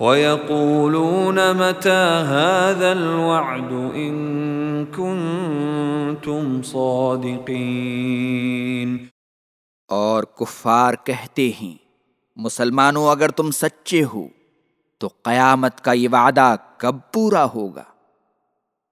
وَيَقُولُونَ مَتَى هَذَا الْوَعْدُ إِن كُنتُمْ صَادِقِينَ اور کفار کہتے ہیں، مسلمانوں اگر تم سچے ہو، تو قیامت کا یہ وعدہ کب پورا ہوگا؟